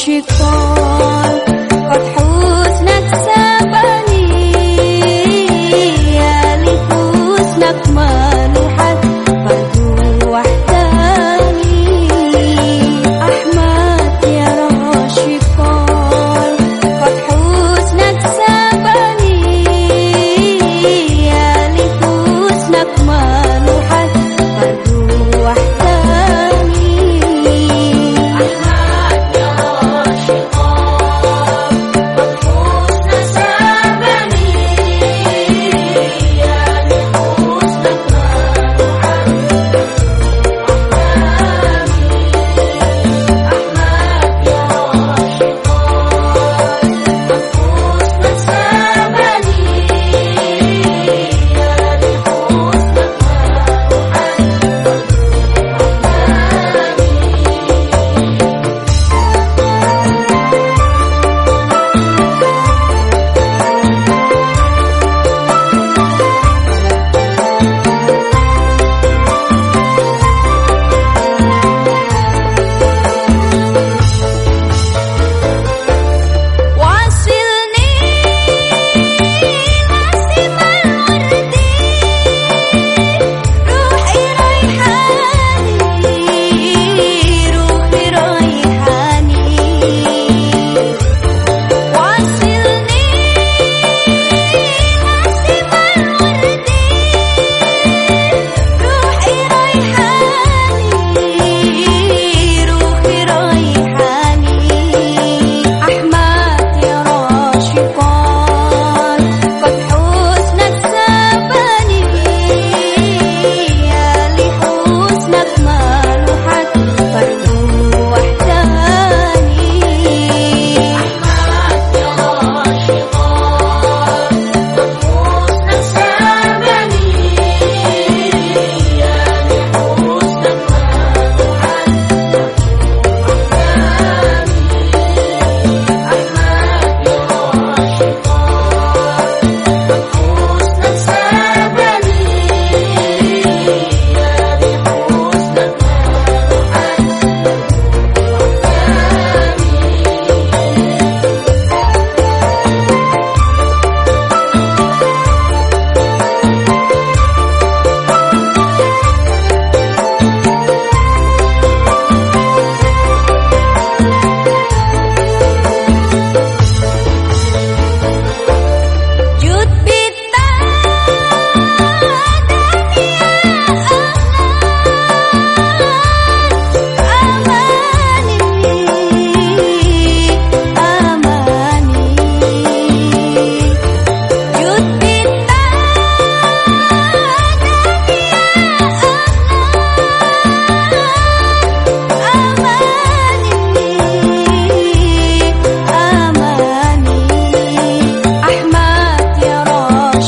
去看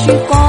te.